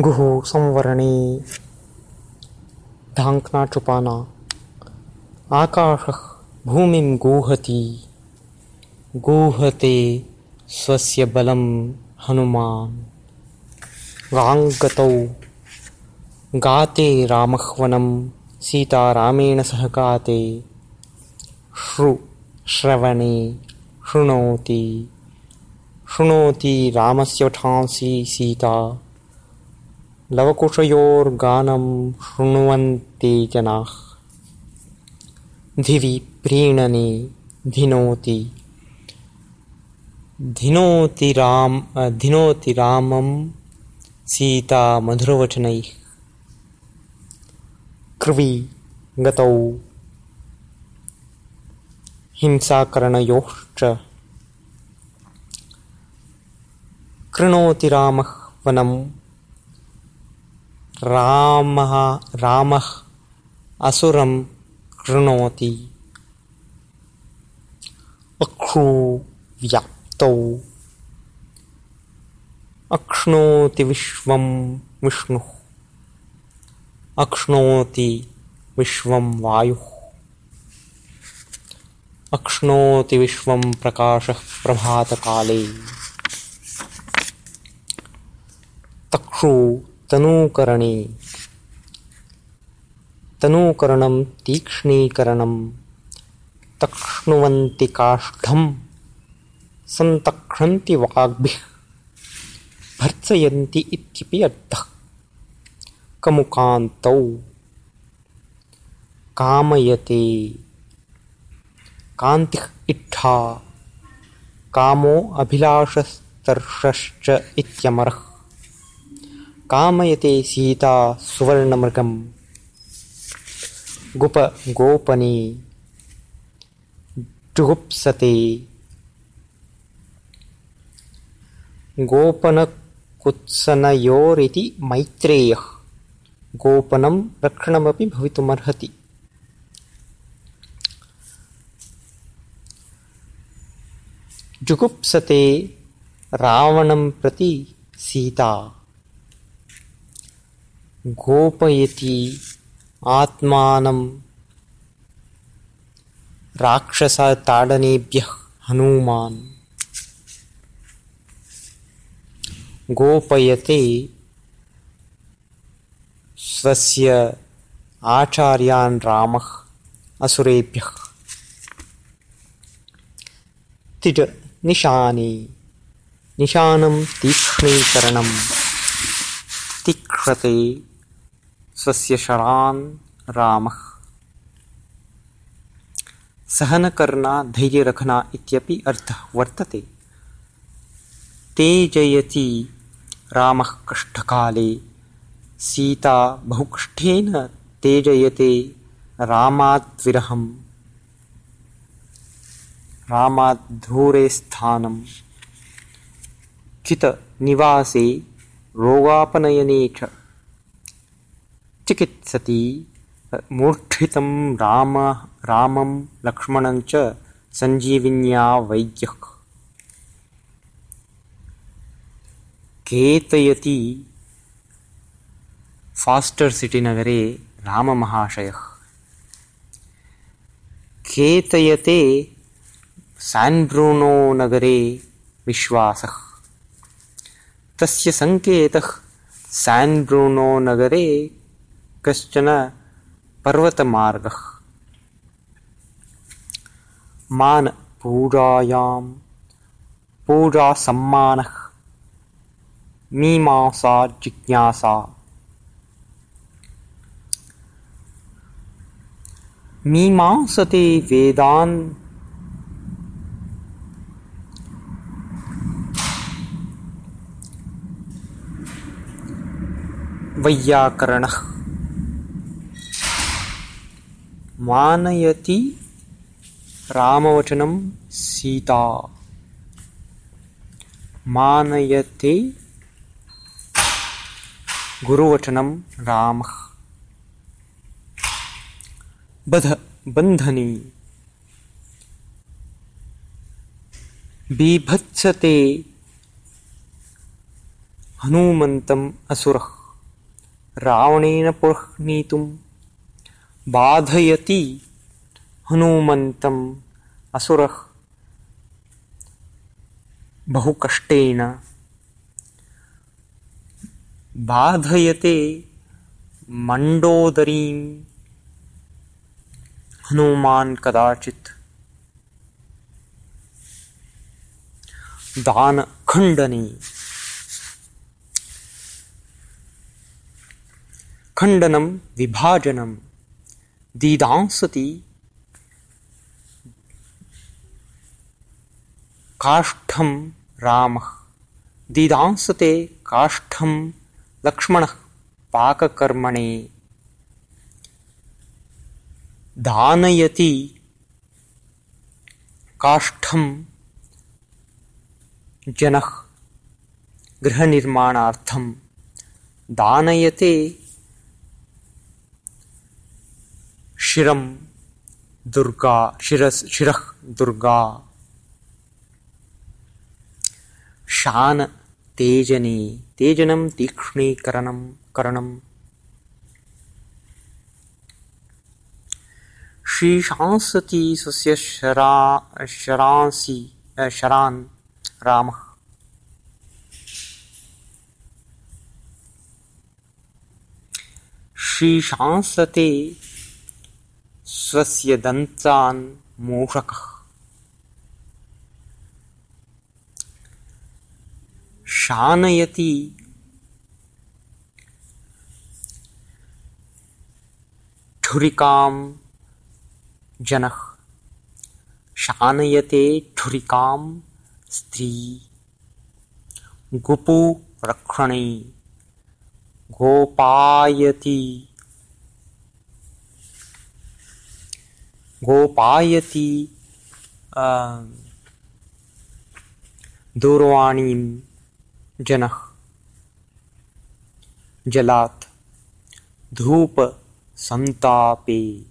गुः संवरणे ढाङ्क्नाचुपाना आकाश भूमि गूहति, गूहते स्वस्य बलं हनुमान्। गाङ्गतौ गाते रामः वनं सीता रामेण सह गाते श्रु श्रवणे शृणोति। शृणोति रामस्य वठांसि सीता। लवकुशयोर्गानं शृण्वन्ति जनाः। धिवि प्रीणने धिनोति। धिनोति राम धिनोति रामं सीता मधुरवचनैः कृवि गतौ हिंसाकरणयोश्च। कृणोति रामः वनं रामः रामः असुरं कृणोति। अक्षुव्याप्तौ अक्ष्णोति विश्वं विष्णुः। अक्ष्णोति विश्वं वायुः। अक्ष्णोति विश्वं प्रकाशः प्रभातकाले। तक्षु तनूकरणे। तीक्ष्णीकरणं तक्ष्णुवन्ति काष्ठं सन्तक्षन्ति वाग्भिः भर्त्सयन्ति इत्यपि अर्थः। कमुकान्तौ कामयते कान्तिः इट्ठा कामो अभिलाषस्तर्षश्च इत्यमरः कामयते सीता सुवर्णमृगं गुप गोपने जुगुप्सते। गोपनकुत्सनयोरिति मैत्रेयः। गोपनं रक्षणमपि भवितुमर्हति। जुगुप्सते रावणं प्रति सीता गोपयति आत्मानं। राक्षसताडनेभ्यः हनूमान्। गोपयते स्वस्य आचार्यान् रामः असुरेभ्यः। तिज निशाने निशानं तीक्ष्णीकरणं तीक्षते स्वस्य शरान् रामः। सहन करना धैर्य रखना इत्यपि अर्थः वर्तते। तेजयति रामः कष्टकाले। सीता बहुकष्टेन तेजयते रामाद्विरहम्। रामाद्धूरे स्थानं चितनिवासे रोगापनयने च चिकित्सति। मूर्छितं राम रामं लक्ष्मणं च सञ्जीविन्या वैद्यः। केतयति फास्टर् सिटि नगरे राममहाशयः। केतयते सान्ब्रूनो नगरे विश्वासः। तस्य सङ्केतः सान्ब्रूनो नगरे कश्चन पर्वतमार्गः। मानपूजायां पूजासम्मानः मीमांसा जिज्ञासा। मीमांसते वेदान् वैयाकरणः मानयति रामवचनं सीता। मानयते गुरुवचनं रामः। बध बन्धनी। बीभत्सते हनूमन्तम् असुरः। रावणेन पुह्नीतुं बाधयति हनुमन्तम् असुरः बहुकष्टेन। बाधयते मण्डोदरीं हनुमान् कदाचित्। दानखण्डने। खण्डनं काष्ठं रामः दीदांसते काष्ठं लक्ष्मणः पाककर्मणे दानयति काष्ठं जनः गृहनिर्माणार्थं दानयते शिरं दुर्गा, शिरस्, शिरः दुर्गा। शान तेजने, तेजनं तीक्ष्णीकरणं, करणं। श्रीशांसति स्वस्य शरा, शरांसि शरान्, रामः। श्रीशांसते स्वस्य दन्तान् मूषकः। शानयति। ठुरिकां जनः। शानयते ठुरिकां स्त्री। गुपुरक्षणे गोपायति गोपायति। दूरवाणीं जनः। जलात्। धूपसन्तापे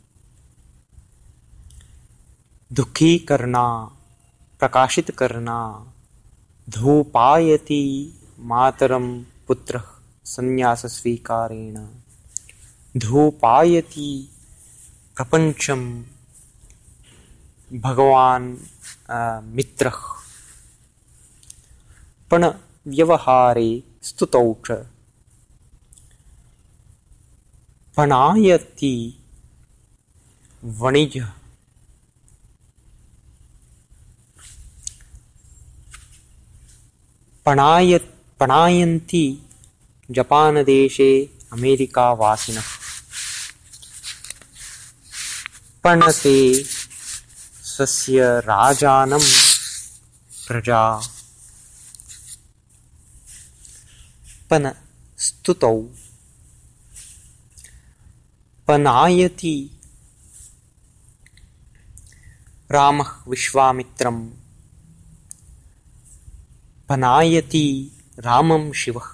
दुःखी करना प्रकाशित करना धूपायति मातरं पुत्रः संन्यासस्वीकारेण धूपायति भगवान् मित्रः। पणव्यवहारे स्तुतौ पणायति वणिजः। पणाय पणायन्ति जपानदेशे अमेरिकावासिनः। पणते स्वस्य राजानं प्रजा। पनस्तुतौ पनायति। रामः विश्वामित्रं पनायति रामं शिवः।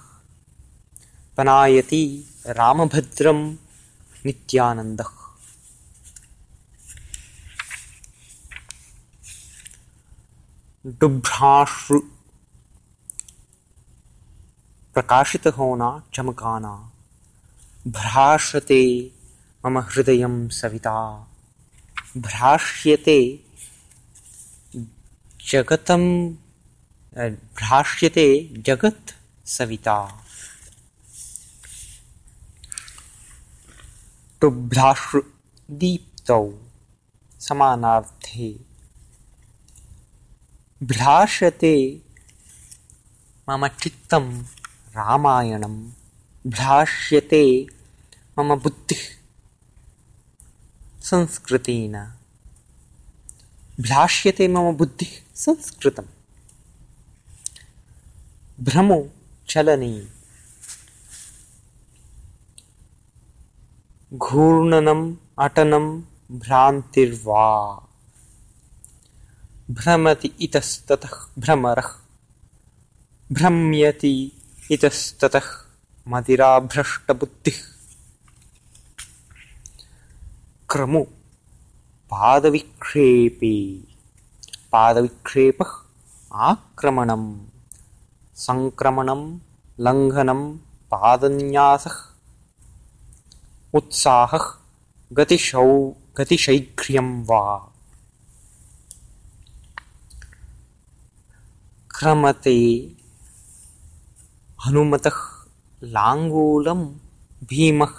पनायति रामभद्रं नित्यानन्दः डुभ्राश्रु प्रकाशित होना चमकाना। भ्राश्यते मम हृदय सविता। भ्राश्यते जगतं भ्राश्यते जगत् सविता। टुभ्राश्रुदीप्तौ समानार्थे। भ्राश्यते मम चित्तं रामायणं, भ्राश्यते मम बुद्धिः। संस्कृतेन। भ्राश्यते मम बुद्धिः संस्कृतं भ्रमो चलने। घूर्णनम् अटनं भ्रान्तिर्वा। भ्रमति इतस्ततः भ्रमरः। भ्रम्यति इतस्ततः मदिराभ्रष्टबुद्धिः क्रमु पादविक्षेपे। पादविक्षेपः आक्रमणं सङ्क्रमणं लङ्घनं पादन्यासः। उत्साहः गतिशौ गतिशैघ्र्यं वा क्रमते हनुमतः लाङ्गूलं भीमः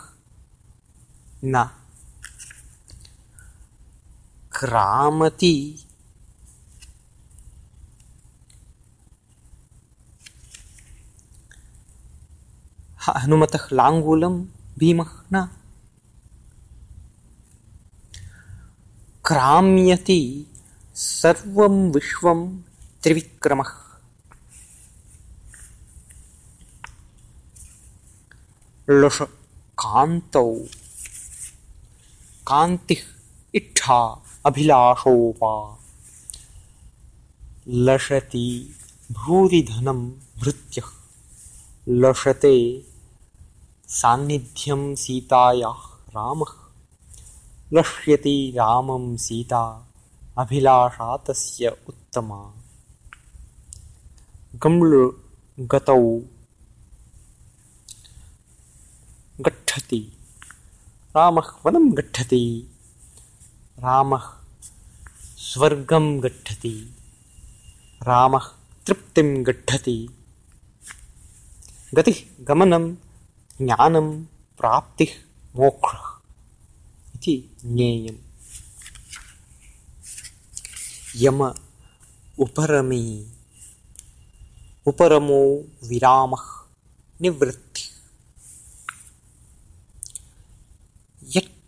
न। क्रामति हनुमतः लाङ्गूलं भीमः न। क्राम्यति सर्वं विश्वं त्रिविक्रमः। लुष कान्तौ। कान्तिः इच्छा अभिलाषोपा। लशति भूरिधनं भृत्यः। लशते सान्निध्यं सीतायाः रामः। लक्ष्यति रामं सीता अभिलाषा तस्य उत्तमा। गम्लु गतौ गच्छति। रामः वनं गच्छति। रामः स्वर्गं गच्छति। रामः तृप्तिं गच्छति। गतिः गमनं ज्ञानं प्राप्तिः मोक्षः इति ज्ञेयम्। यम उपरमी। उपरमो विरामः निवृत्ति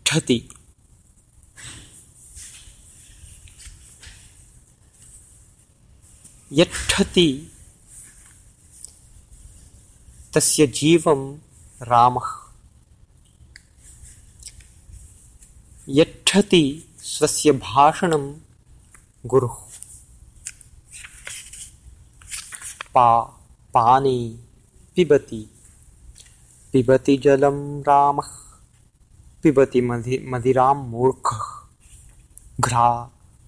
यच्छति यच्छति तस्य जीवं रामः। यच्छति स्वस्य भाषणं गुरुः। पा, पाने पिबति। पिबति जलं रामः। पिबति मधि मदिरां मूर्खः घ्रा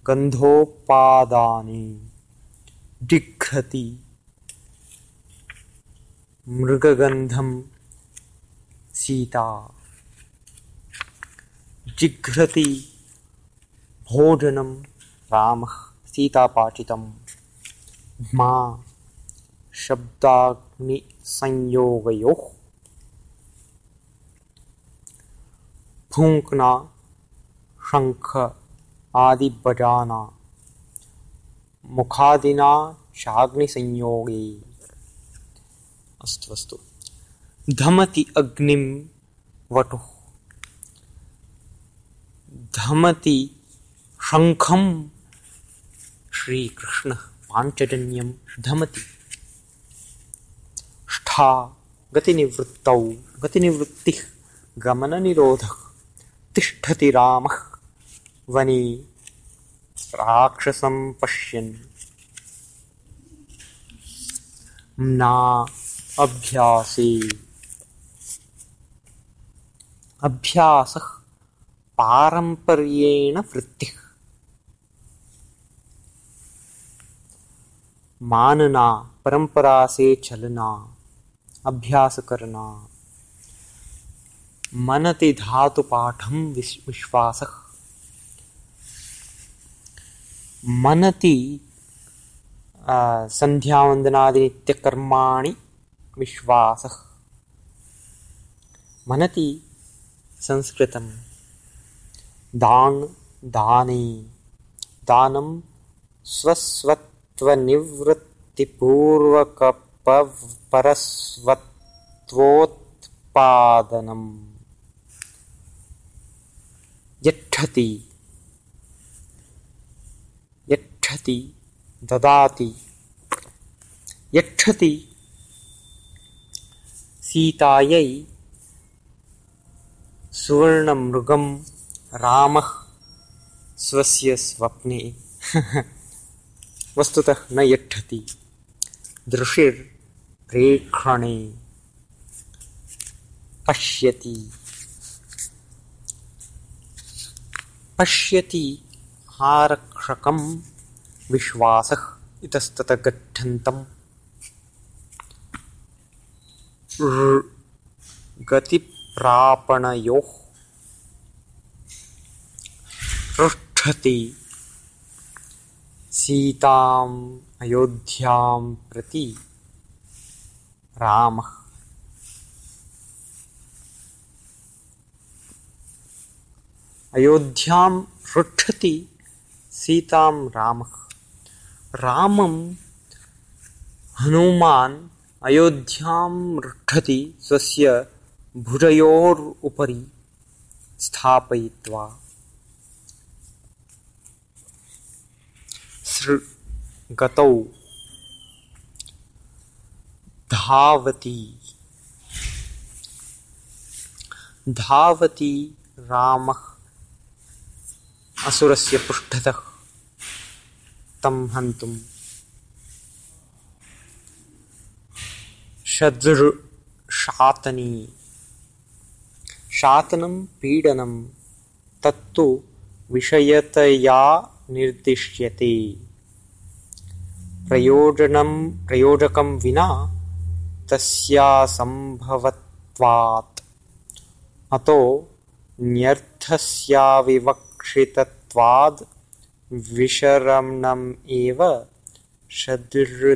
गन्धोपादाने जिघ्रति मृगगन्धं सीता जिघ्रति भोजनं रामः सीतापाचितं मा शब्दाग्निसंयोगयोः फूङ्क्ना शङ्ख आदिबजाना मुखादिना चाग्निसंयोगे अस्तु अस्तु। धमति अग्निं वटुः। धमति शङ्खं श्रीकृष्णः पाञ्चजन्यं धमति। ष्ठा गतिनिवृत्तौ, गतिनिवृत्तिः, गमननिरोधः। तिष्ठति रामः। वने राक्षसं पश्यन्। ना अभ्यासे। अभ्यासः पारंपर्येण वृत्तिः मानना परंपरा से चलना, अभ्यास करना। मनति धातु पाठम विश्वास। मनति संध्यावंदनादि नित्यकर्माणि विश्वास। मनति संस्कृतम् दान दाने दानं स्वस्वत्वनिवृत्तिपूर्वकपरस्वत्वोत्पादनम् यच्छति। यच्छति ददाति। यच्छति सीतायै सुवर्णमृगं रामः स्वस्य स्वप्ने। वस्तुतः न यच्छति। दृशिर्प्रेक्षणे। पश्यति। पश्यति आरक्षकं विश्वासः इतस्ततः गच्छन्तम् गतिप्रापणयोः ऋष्ठति सीताम् अयोध्यां प्रति रामः। अयोध्यां पृच्छति सीतां रामः। रामं हनुमान् अयोध्यां पृच्छति स्वस्य भुजयोरुपरि स्थापयित्वा। गतौ धावती। धावती रामः। असुरस्य पृष्ठतः तं हन्तुं शतनी। शातनं पीडनं तत्तु विषयतया निर्दिश्यते। प्रयोजनं प्रयोजकं विना तस्यासम्भवत्वात् अतो न्यर्थस्याविवक्षितत्वाद् विशरणम् एव षदृधातोरर्थः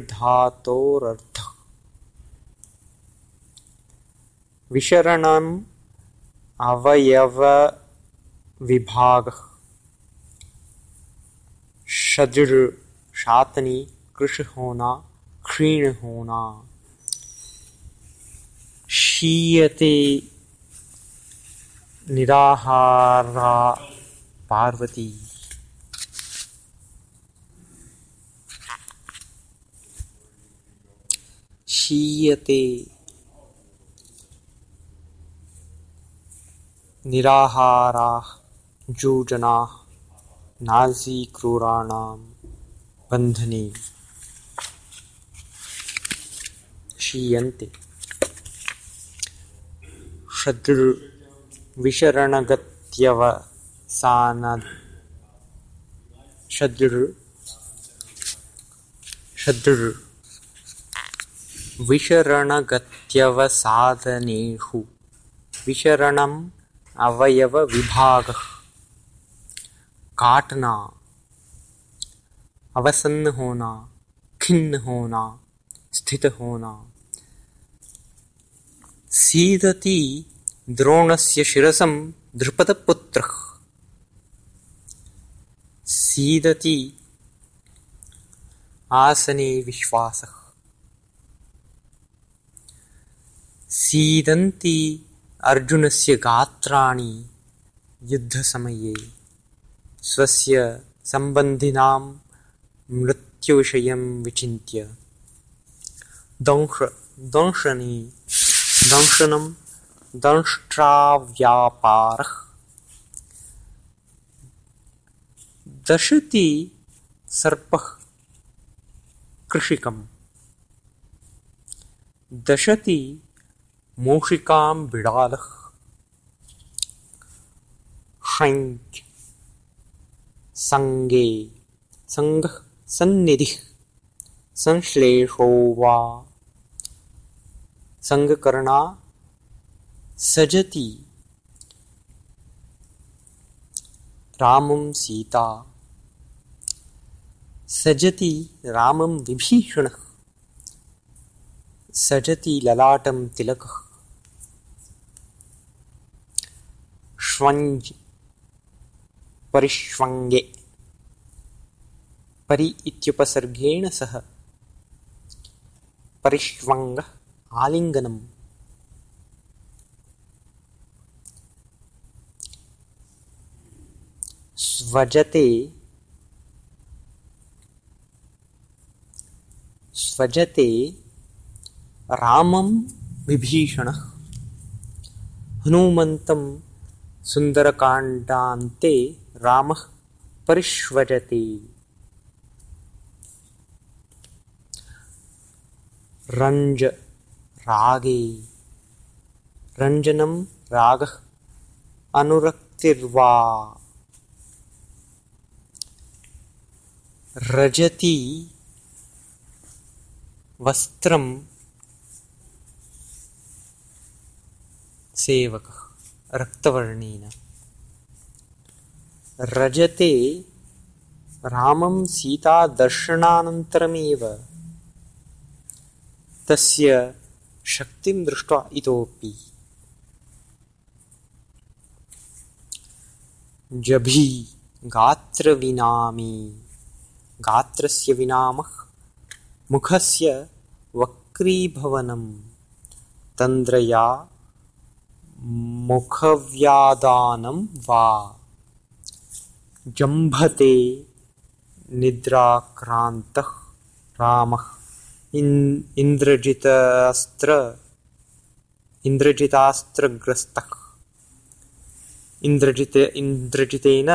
विशरणम् अवयवविभागः। षदृ शातनी कृश होना क्षीण होना शीयते निराहारा पार्वती। शीयते निराहाराः जूजनाः नाज़ीक्रूराणां बन्धने। क्षीयन्ते। षदृविशरणगत्यवसान षदृ षदृ विशरणगत्यवसाधनेषु विशरणम् अवयवविभागः काटना अवसन्न होना खिन्न होना स्थित होना सीदति द्रोणस्य शिरसं धृपदपुत्रः सीदति आसने विश्वासः। सीदन्ति अर्जुनस्य गात्राणि युद्धसमये, स्वस्य सम्बन्धिनां मृत्युविषयं विचिन्त्य। दंश, दंशनी, दंशनं, दंष्ट्राव्यापारः। दशति सर्पः कृषिकम्। दशति मूषिकां बिडालः। षञ्च सङ्गे, सङ्गः, सन्निधिः। संश्लेषो वा। सङ्गकर्णा, सजति। रामं सीता। सजति रामं विभीषणः सजति ललाटं तिलकः। श्वञ्ज् परिष्वङ्गे परि इत्युपसर्गेण सह परिष्वङ्गः आलिङ्गनम् स्वजते स्वजते रामं विभीषणः। हनुमन्तं सुन्दरकाण्डान्ते रामः परिष्वजते। रञ्जनं रागः अनुरक्तिर्वा। रजति वस्त्रं सेवकः रक्तवर्णेन। रजते रामं सीतादर्शनानन्तरमेव तस्य शक्तिं दृष्ट्वा इतोपि जभी गात्रविनामी गात्रस्य विनामः मुखस्य वक्रीभवनं तन्द्रया मुखव्यादानं वा। जम्भते निद्राक्रान्तः रामः। इन् इन्द्रजितास्त्र इन्द्रजितास्त्रग्रस्तः। इन्द्रजित इन्द्रजितेन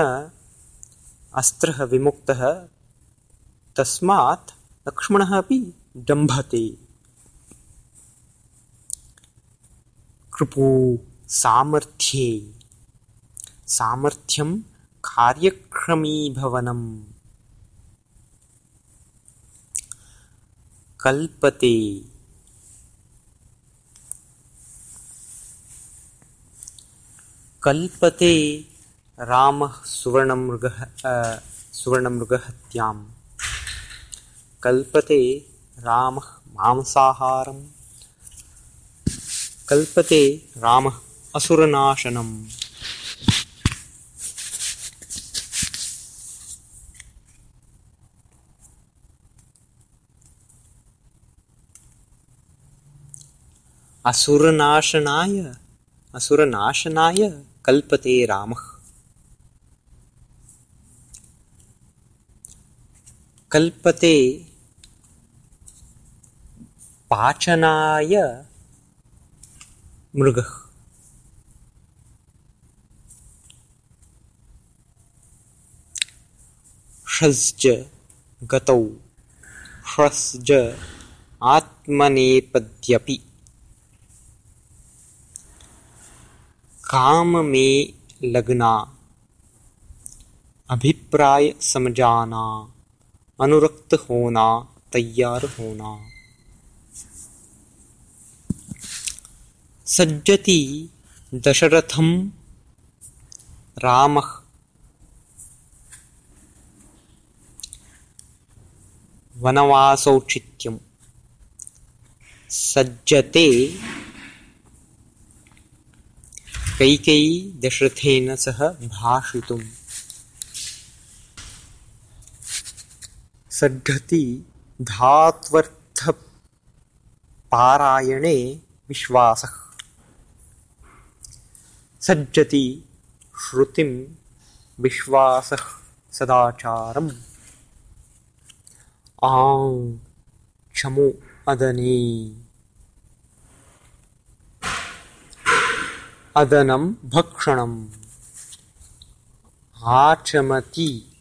अस्त्रः विमुक्तः। तस्मात् लक्ष्मणः अपि जम्भते कृपू सामर्थ्ये। सामर्थ्यं कार्यक्रमीभवनम् कल्पते। कल्पते रामः सुवर्णमृगः सुवर्णमृगहत्यां कल्पते रामः मांसाहारं कल्पते रामः असुरनाशनम्। असुरनाशनाय असुरनाशनाय कल्पते रामः। कल्पते पाचनाय मृगः। षज्ज गतौ। ह्रस्ज आत्मनेपद्यपि। काम में लगना। अभिप्राय समझाना अनुरक्त होना। तैयार होना। सज्जति दशरथम राम। वनवासौचित्यम सज्जते कैकेयी दशरथेन सह भाषितुम्। सड्ढति धात्वर्थपारायणे विश्वासः। सज्जति श्रुतिं विश्वासः सदाचारम्। आं क्षमो अदने। अदनं भक्षणम्। आचमति।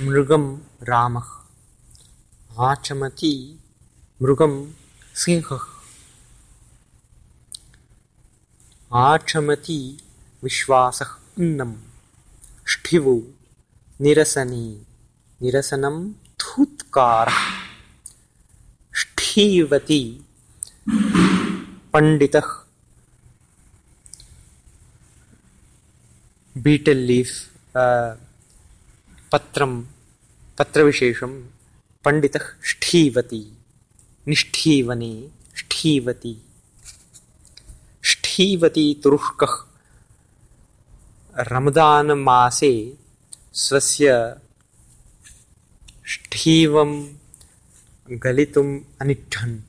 मृगं रामः। आचमति मृगं सिंहः। आचमति विश्वासः अन्नं ष्ठिवु निरसने, निरसनं थूत्कारः ष्ठीवति बीटल् लीफ् पत्रं, पत्रविशेषं पण्डितः ष्ठीवति, निष्ठीवने ष्ठीवति। ष्ठीवति तुरुष्कः। रमदानमासे स्वस्य ष्ठीवं गलितुम् अनिच्छन्।